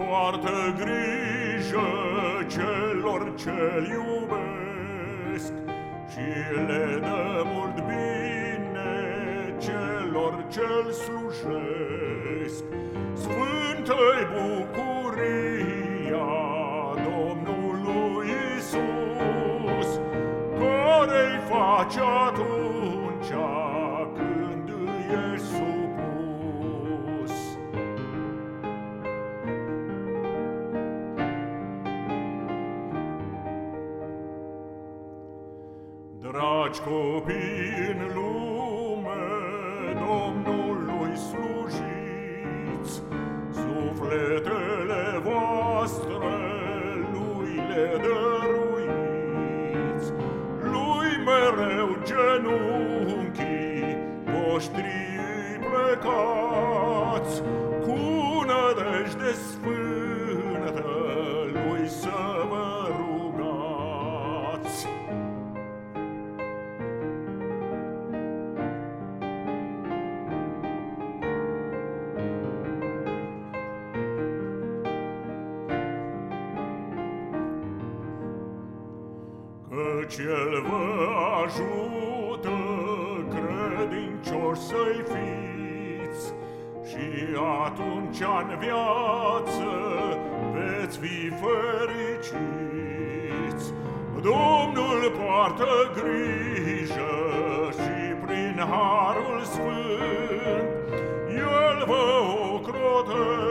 poartă grijă celor ce iubesc. Și le dă mult bine celor ce-L slujesc Sfântă-i bucuria Domnului Isus Care-i face atunci Dragi copii în lume, Domnului slujiți, Sufletele voastre Lui le dăruiți, Lui mereu genunchii voștri plecați, Cu nădejde sfântă Căci El vă ajută credincioși să-i fiți Și atunci în viață veți fi fericiți. Domnul poartă grijă și prin Harul Sfânt El vă ocrotește